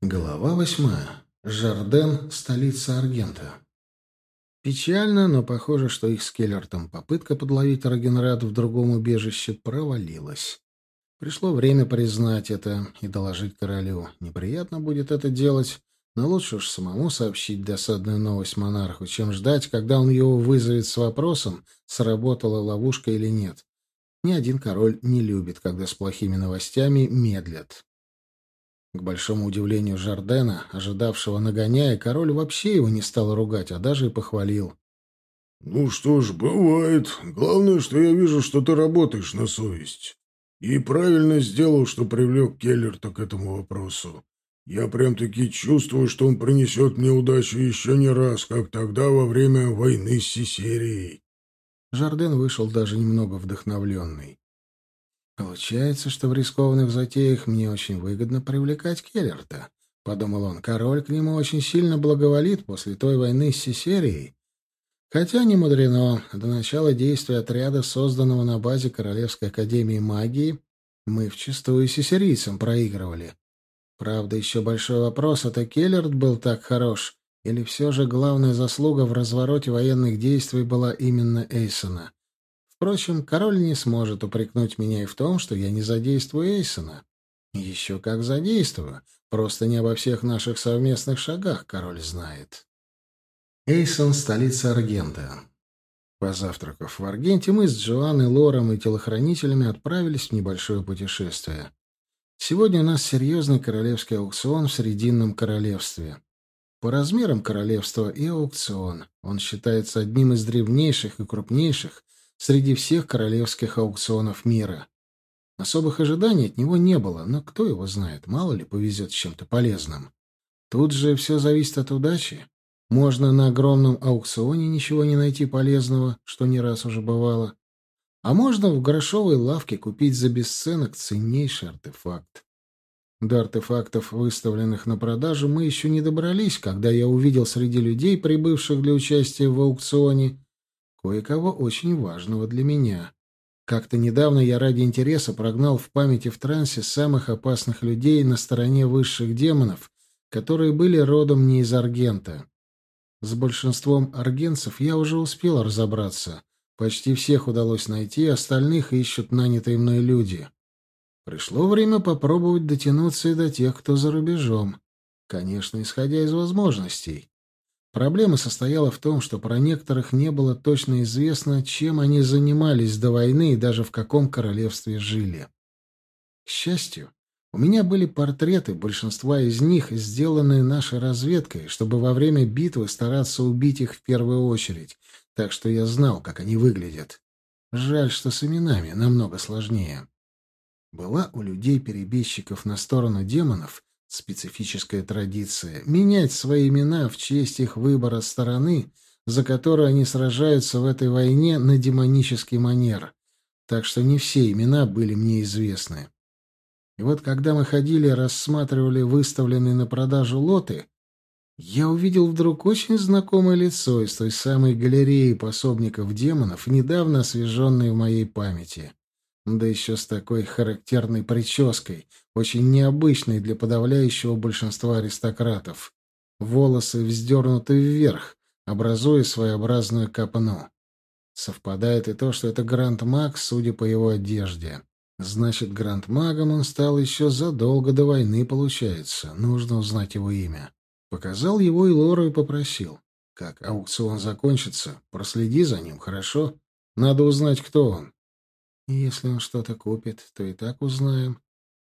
Глава восьмая. Жарден, столица Аргента. Печально, но похоже, что их с Келлертом попытка подловить Рагенрад в другом убежище провалилась. Пришло время признать это и доложить королю. Неприятно будет это делать, но лучше уж самому сообщить досадную новость монарху, чем ждать, когда он его вызовет с вопросом, сработала ловушка или нет. Ни один король не любит, когда с плохими новостями медлят. К большому удивлению Жардена, ожидавшего нагоняя, король вообще его не стал ругать, а даже и похвалил. «Ну что ж, бывает. Главное, что я вижу, что ты работаешь на совесть. И правильно сделал, что привлек Келлерта к этому вопросу. Я прям-таки чувствую, что он принесет мне удачу еще не раз, как тогда во время войны с Сесерией». Жарден вышел даже немного вдохновленный. Получается, что в рискованных затеях мне очень выгодно привлекать Келлерта. Подумал он, король к нему очень сильно благоволит после той войны с Сесерией. Хотя не мудрено, до начала действия отряда, созданного на базе Королевской Академии Магии, мы вчастую сесерийцам проигрывали. Правда, еще большой вопрос, это Келлерт был так хорош, или все же главная заслуга в развороте военных действий была именно Эйсона? Впрочем, король не сможет упрекнуть меня и в том, что я не задействую Эйсона. Еще как задействую, просто не обо всех наших совместных шагах король знает. Эйсон — столица Аргента. Позавтракав в Аргенте, мы с Джоанной, Лором и телохранителями отправились в небольшое путешествие. Сегодня у нас серьезный королевский аукцион в Срединном королевстве. По размерам королевства и аукцион. Он считается одним из древнейших и крупнейших среди всех королевских аукционов мира. Особых ожиданий от него не было, но кто его знает, мало ли повезет с чем-то полезным. Тут же все зависит от удачи. Можно на огромном аукционе ничего не найти полезного, что не раз уже бывало. А можно в грошовой лавке купить за бесценок ценнейший артефакт. До артефактов, выставленных на продажу, мы еще не добрались, когда я увидел среди людей, прибывших для участия в аукционе, кое-кого очень важного для меня. Как-то недавно я ради интереса прогнал в памяти в трансе самых опасных людей на стороне высших демонов, которые были родом не из Аргента. С большинством аргенцев я уже успел разобраться. Почти всех удалось найти, остальных ищут нанятые мной люди. Пришло время попробовать дотянуться и до тех, кто за рубежом. Конечно, исходя из возможностей. Проблема состояла в том, что про некоторых не было точно известно, чем они занимались до войны и даже в каком королевстве жили. К счастью, у меня были портреты, большинства из них сделанные нашей разведкой, чтобы во время битвы стараться убить их в первую очередь, так что я знал, как они выглядят. Жаль, что с именами намного сложнее. Была у людей-перебежчиков на сторону демонов Специфическая традиция — менять свои имена в честь их выбора стороны, за которую они сражаются в этой войне на демонический манер. Так что не все имена были мне известны. И вот когда мы ходили, рассматривали выставленные на продажу лоты, я увидел вдруг очень знакомое лицо из той самой галереи пособников демонов, недавно освеженной в моей памяти. Да еще с такой характерной прической, очень необычной для подавляющего большинства аристократов. Волосы вздернуты вверх, образуя своеобразную копну. Совпадает и то, что это Гранд-маг, судя по его одежде. Значит, Гранд-магом он стал еще задолго до войны, получается. Нужно узнать его имя. Показал его и Лору и попросил. Как аукцион закончится, проследи за ним, хорошо? Надо узнать, кто он. Если он что-то купит, то и так узнаем.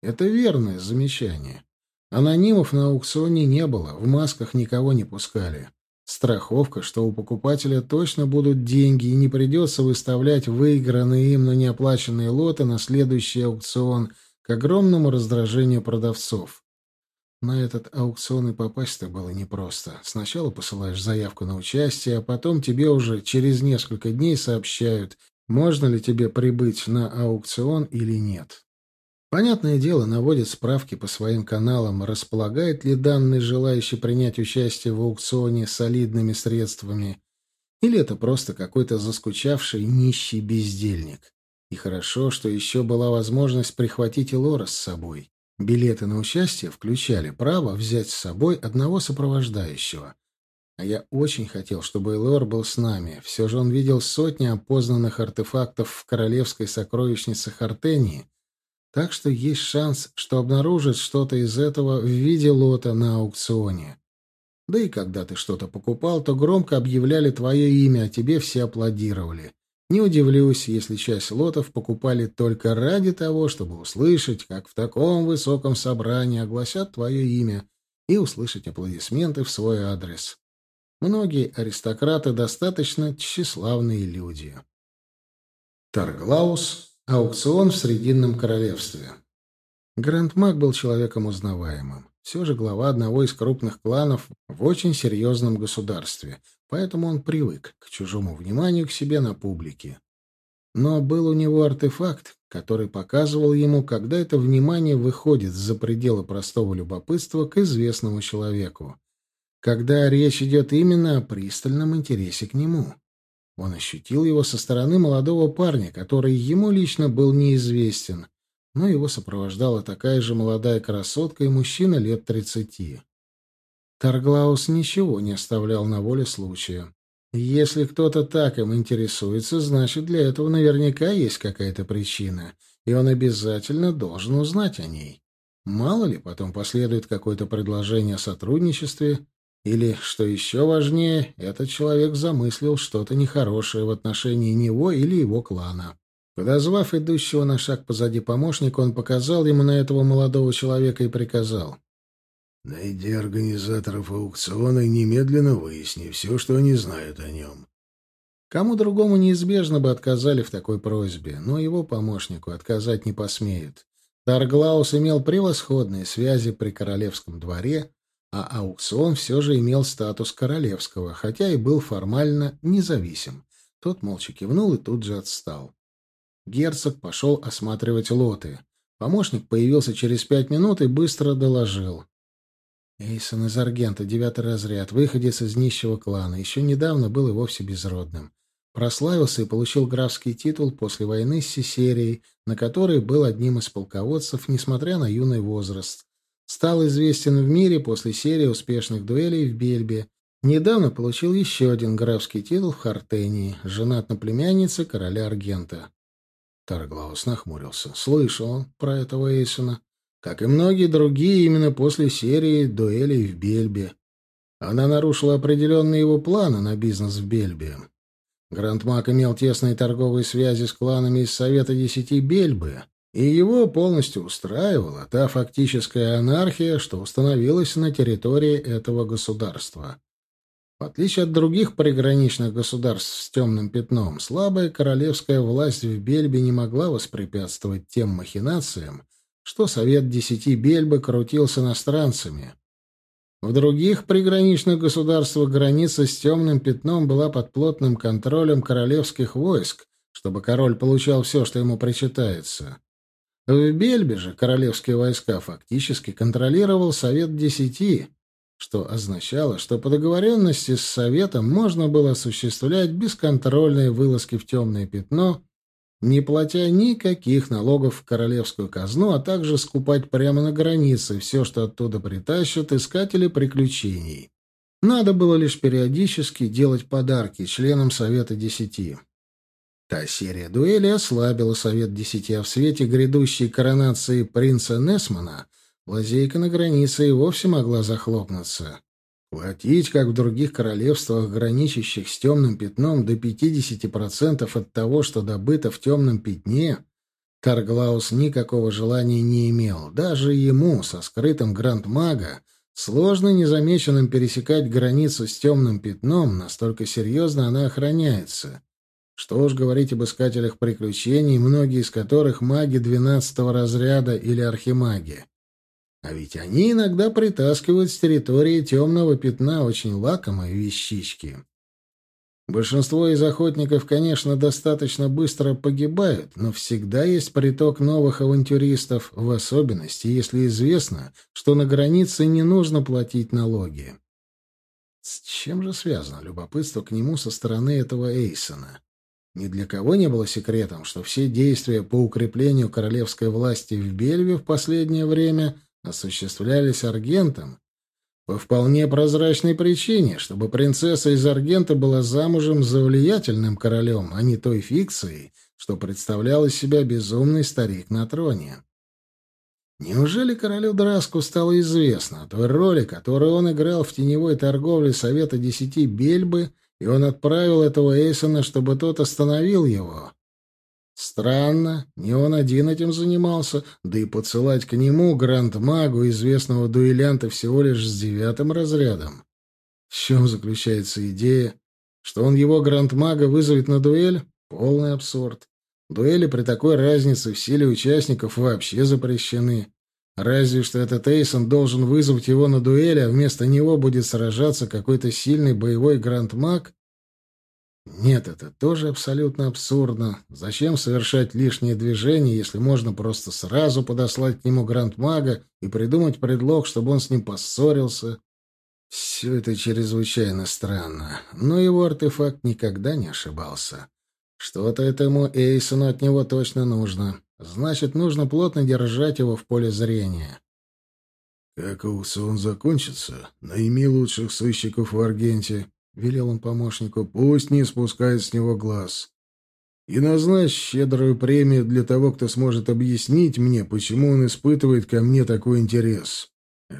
Это верное замечание. Анонимов на аукционе не было, в масках никого не пускали. Страховка, что у покупателя точно будут деньги и не придется выставлять выигранные им, но не оплаченные лоты на следующий аукцион к огромному раздражению продавцов. На этот аукцион и попасть-то было непросто. Сначала посылаешь заявку на участие, а потом тебе уже через несколько дней сообщают, можно ли тебе прибыть на аукцион или нет. Понятное дело, наводит справки по своим каналам, располагает ли данный желающий принять участие в аукционе солидными средствами, или это просто какой-то заскучавший нищий бездельник. И хорошо, что еще была возможность прихватить и Лора с собой. Билеты на участие включали право взять с собой одного сопровождающего. А я очень хотел, чтобы Элор был с нами. Все же он видел сотни опознанных артефактов в королевской сокровищнице Хартении, так что есть шанс, что обнаружит что-то из этого в виде лота на аукционе. Да и когда ты что-то покупал, то громко объявляли твое имя, а тебе все аплодировали. Не удивлюсь, если часть лотов покупали только ради того, чтобы услышать, как в таком высоком собрании огласят твое имя, и услышать аплодисменты в свой адрес. Многие аристократы достаточно тщеславные люди. Тарглаус. Аукцион в Срединном королевстве. Гранд Мак был человеком узнаваемым. Все же глава одного из крупных кланов в очень серьезном государстве, поэтому он привык к чужому вниманию к себе на публике. Но был у него артефакт, который показывал ему, когда это внимание выходит за пределы простого любопытства к известному человеку, когда речь идет именно о пристальном интересе к нему. Он ощутил его со стороны молодого парня, который ему лично был неизвестен, но его сопровождала такая же молодая красотка и мужчина лет тридцати. Тарглаус ничего не оставлял на воле случая. Если кто-то так им интересуется, значит, для этого наверняка есть какая-то причина, и он обязательно должен узнать о ней. Мало ли, потом последует какое-то предложение о сотрудничестве, или, что еще важнее, этот человек замыслил что-то нехорошее в отношении него или его клана. Подозвав идущего на шаг позади помощника, он показал ему на этого молодого человека и приказал. «Найди организаторов аукциона и немедленно выясни все, что они знают о нем». Кому другому неизбежно бы отказали в такой просьбе, но его помощнику отказать не посмеют. Тарглаус имел превосходные связи при королевском дворе, а аукцион все же имел статус королевского, хотя и был формально независим. Тот молча кивнул и тут же отстал. Герцог пошел осматривать лоты. Помощник появился через пять минут и быстро доложил. Эйсон из Аргента, девятый разряд, выходец из нищего клана, еще недавно был и вовсе безродным. Прославился и получил графский титул после войны с Сесерией, на которой был одним из полководцев, несмотря на юный возраст. Стал известен в мире после серии успешных дуэлей в Бельбе. Недавно получил еще один графский титул в Хартении, женат на племяннице короля Аргента. Тарглаус нахмурился. Слышал он про этого Эйсона. Как и многие другие, именно после серии дуэлей в Бельбе. Она нарушила определенные его планы на бизнес в Бельбе. Грандмак имел тесные торговые связи с кланами из Совета Десяти Бельбы, и его полностью устраивала та фактическая анархия, что установилась на территории этого государства. В отличие от других приграничных государств с темным пятном, слабая королевская власть в Бельбе не могла воспрепятствовать тем махинациям, что Совет Десяти Бельбы крутил с иностранцами. В других приграничных государствах граница с темным пятном была под плотным контролем королевских войск, чтобы король получал все, что ему причитается. В Бельбе же королевские войска фактически контролировал Совет Десяти, что означало, что по договоренности с Советом можно было осуществлять бесконтрольные вылазки в темное пятно, не платя никаких налогов в королевскую казну, а также скупать прямо на границе все, что оттуда притащат искатели приключений. Надо было лишь периодически делать подарки членам Совета Десяти. Та серия дуэлей ослабила Совет Десяти, а в свете грядущей коронации принца Несмана — Лазейка на границе и вовсе могла захлопнуться. Платить, как в других королевствах, граничащих с темным пятном, до 50% от того, что добыто в темном пятне, Тарглаус никакого желания не имел. Даже ему, со скрытым гранд-мага, сложно незамеченным пересекать границу с темным пятном, настолько серьезно она охраняется. Что уж говорить об искателях приключений, многие из которых маги двенадцатого разряда или архимаги. А ведь они иногда притаскивают с территории темного пятна очень лакомые вещички. Большинство из охотников, конечно, достаточно быстро погибают, но всегда есть приток новых авантюристов, в особенности, если известно, что на границе не нужно платить налоги. С чем же связано любопытство к нему со стороны этого Эйсона? Ни для кого не было секретом, что все действия по укреплению королевской власти в Бельве в последнее время осуществлялись Аргентом, по вполне прозрачной причине, чтобы принцесса из Аргента была замужем за влиятельным королем, а не той фикцией, что представлял из себя безумный старик на троне. Неужели королю Драску стало известно о той роли, которую он играл в теневой торговле Совета Десяти Бельбы, и он отправил этого Эйсона, чтобы тот остановил его? Странно, не он один этим занимался, да и посылать к нему гранд-магу, известного дуэлянта всего лишь с девятым разрядом. В чем заключается идея? Что он его гранд-мага вызовет на дуэль? Полный абсурд. Дуэли при такой разнице в силе участников вообще запрещены. Разве что этот Эйсон должен вызвать его на дуэль, а вместо него будет сражаться какой-то сильный боевой гранд-маг? Нет, это тоже абсолютно абсурдно. Зачем совершать лишние движения, если можно просто сразу подослать к нему гранд-мага и придумать предлог, чтобы он с ним поссорился? Все это чрезвычайно странно, но его артефакт никогда не ошибался. Что-то этому Эйсону от него точно нужно. Значит, нужно плотно держать его в поле зрения. Как аукцион закончится, найми лучших сыщиков в Аргенте, — велел он помощнику, — пусть не спускает с него глаз. И назначь щедрую премию для того, кто сможет объяснить мне, почему он испытывает ко мне такой интерес.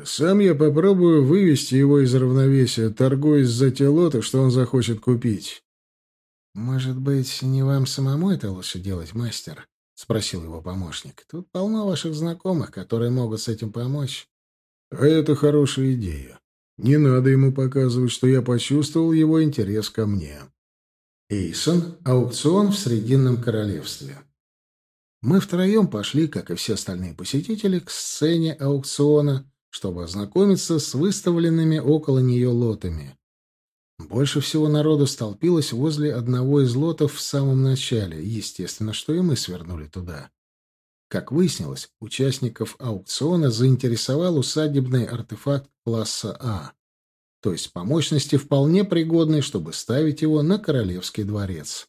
Сам я попробую вывести его из равновесия, торгуясь за те лоты, что он захочет купить. — Может быть, не вам самому это лучше делать, мастер? — спросил его помощник. — Тут полно ваших знакомых, которые могут с этим помочь. — А это хорошая идея. Не надо ему показывать, что я почувствовал его интерес ко мне. Эйсон. Аукцион в Срединном Королевстве. Мы втроем пошли, как и все остальные посетители, к сцене аукциона, чтобы ознакомиться с выставленными около нее лотами. Больше всего народу столпилось возле одного из лотов в самом начале, естественно, что и мы свернули туда. Как выяснилось, участников аукциона заинтересовал усадебный артефакт класса А, то есть по мощности вполне пригодный, чтобы ставить его на королевский дворец.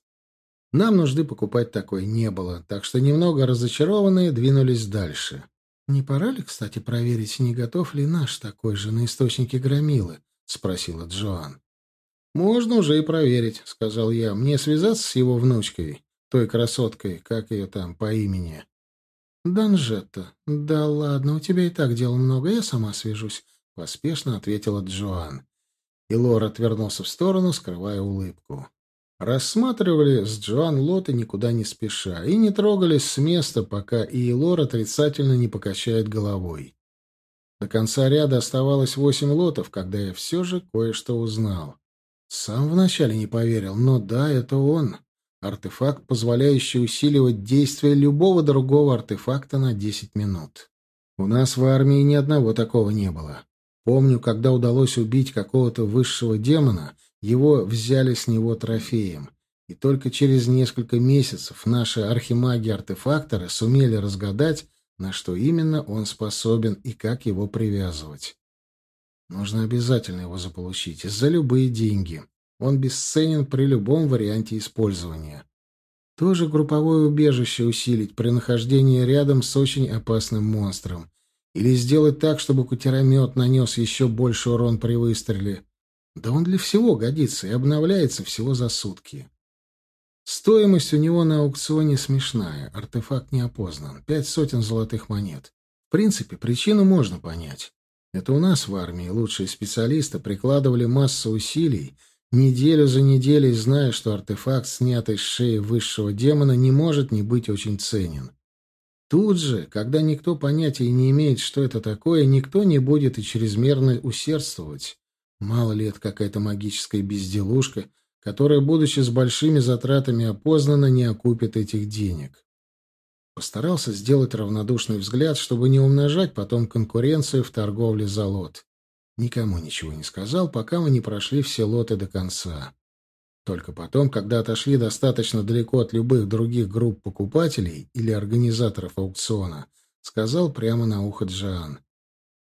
Нам нужды покупать такой не было, так что немного разочарованные двинулись дальше. «Не пора ли, кстати, проверить, не готов ли наш такой же на источнике громилы?» — спросила Джоан. «Можно уже и проверить», — сказал я. «Мне связаться с его внучкой, той красоткой, как ее там по имени?» «Данжетта. Да ладно, у тебя и так дел много, я сама свяжусь», — поспешно ответила Джоан. И Лор отвернулся в сторону, скрывая улыбку. Рассматривали с Джоан лоты никуда не спеша и не трогались с места, пока и Лор отрицательно не покачает головой. До конца ряда оставалось восемь лотов, когда я все же кое-что узнал. Сам вначале не поверил, но да, это он. Артефакт, позволяющий усиливать действие любого другого артефакта на 10 минут. У нас в армии ни одного такого не было. Помню, когда удалось убить какого-то высшего демона, его взяли с него трофеем. И только через несколько месяцев наши архимаги-артефакторы сумели разгадать, на что именно он способен и как его привязывать. Нужно обязательно его заполучить, за любые деньги. Он бесценен при любом варианте использования. Тоже групповое убежище усилить при нахождении рядом с очень опасным монстром. Или сделать так, чтобы кутеромет нанес еще больше урон при выстреле. Да он для всего годится и обновляется всего за сутки. Стоимость у него на аукционе смешная, артефакт не опознан, пять сотен золотых монет. В принципе, причину можно понять. Это у нас в армии лучшие специалисты прикладывали массу усилий, неделю за неделей зная, что артефакт, снятый с шеи высшего демона, не может не быть очень ценен. Тут же, когда никто понятия не имеет, что это такое, никто не будет и чрезмерно усердствовать. Мало ли это какая-то магическая безделушка, которая, будучи с большими затратами опознана, не окупит этих денег. Постарался сделать равнодушный взгляд, чтобы не умножать потом конкуренцию в торговле за лот. Никому ничего не сказал, пока мы не прошли все лоты до конца. Только потом, когда отошли достаточно далеко от любых других групп покупателей или организаторов аукциона, сказал прямо на ухо Джоан.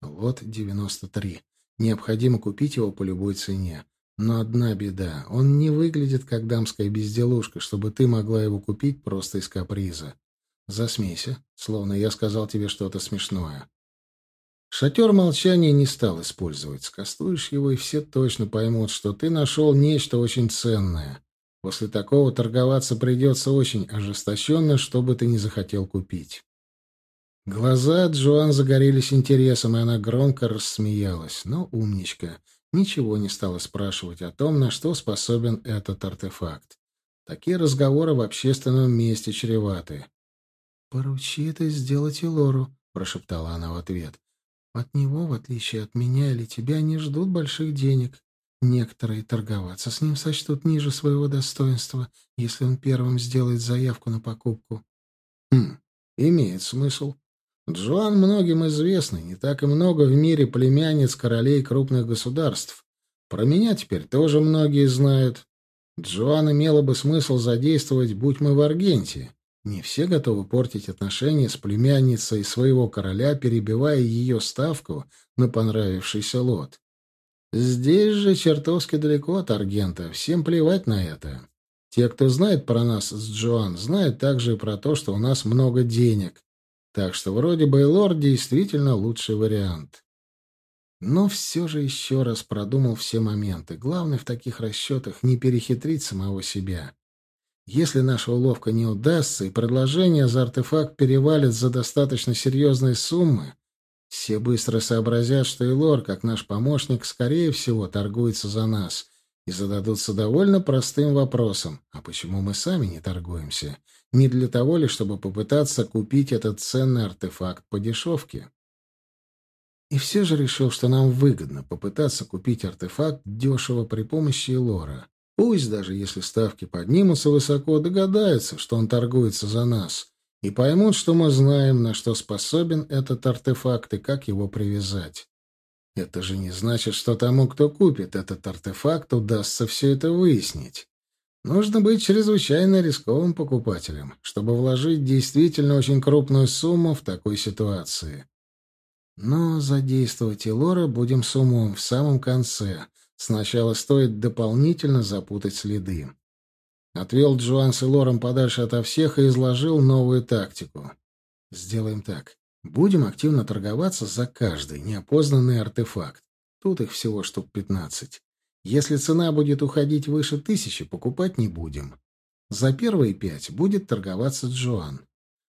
Лот 93. Необходимо купить его по любой цене. Но одна беда. Он не выглядит как дамская безделушка, чтобы ты могла его купить просто из каприза. Засмейся, словно я сказал тебе что-то смешное. Шатер молчания не стал использовать. Скастуешь его, и все точно поймут, что ты нашел нечто очень ценное. После такого торговаться придется очень ожесточенно, что бы ты не захотел купить. Глаза Джоан загорелись интересом, и она громко рассмеялась. Но умничка ничего не стала спрашивать о том, на что способен этот артефакт. Такие разговоры в общественном месте чреваты. «Поручи это сделать Илору», — прошептала она в ответ. «От него, в отличие от меня или тебя, не ждут больших денег. Некоторые торговаться с ним сочтут ниже своего достоинства, если он первым сделает заявку на покупку». «Хм, имеет смысл», Джоан многим известный, не так и много в мире племянниц королей крупных государств. Про меня теперь тоже многие знают. Джоан имела бы смысл задействовать, будь мы в Аргенте. Не все готовы портить отношения с племянницей своего короля, перебивая ее ставку на понравившийся лот. Здесь же чертовски далеко от Аргента, всем плевать на это. Те, кто знает про нас с Джоан, знают также и про то, что у нас много денег. Так что вроде бы Элор действительно лучший вариант. Но все же еще раз продумал все моменты. Главное в таких расчетах не перехитрить самого себя. Если наша уловка не удастся и предложение за артефакт перевалит за достаточно серьезные суммы, все быстро сообразят, что Элор, как наш помощник, скорее всего, торгуется за нас, и зададутся довольно простым вопросом, а почему мы сами не торгуемся? Не для того ли, чтобы попытаться купить этот ценный артефакт по дешевке? И все же решил, что нам выгодно попытаться купить артефакт дешево при помощи Лора. Пусть даже если ставки поднимутся высоко, догадаются, что он торгуется за нас, и поймут, что мы знаем, на что способен этот артефакт и как его привязать. Это же не значит, что тому, кто купит этот артефакт, удастся все это выяснить. Нужно быть чрезвычайно рисковым покупателем, чтобы вложить действительно очень крупную сумму в такой ситуации. Но задействовать Илора будем с умом в самом конце. Сначала стоит дополнительно запутать следы. Отвел Джоан с Илором подальше ото всех и изложил новую тактику. Сделаем так. Будем активно торговаться за каждый неопознанный артефакт. Тут их всего штук пятнадцать. Если цена будет уходить выше тысячи, покупать не будем. За первые пять будет торговаться Джоан.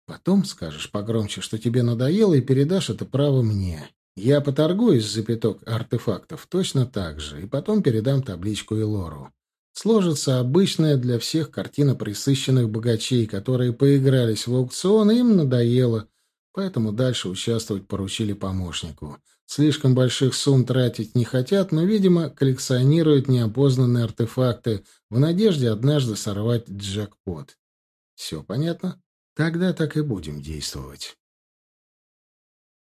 Потом скажешь погромче, что тебе надоело, и передашь это право мне. Я поторгуюсь за пяток артефактов точно так же, и потом передам табличку Элору. Сложится обычная для всех картина присыщенных богачей, которые поигрались в аукцион, и им надоело, поэтому дальше участвовать поручили помощнику. Слишком больших сумм тратить не хотят, но, видимо, коллекционируют неопознанные артефакты в надежде однажды сорвать джекпот. Все понятно? Тогда так и будем действовать.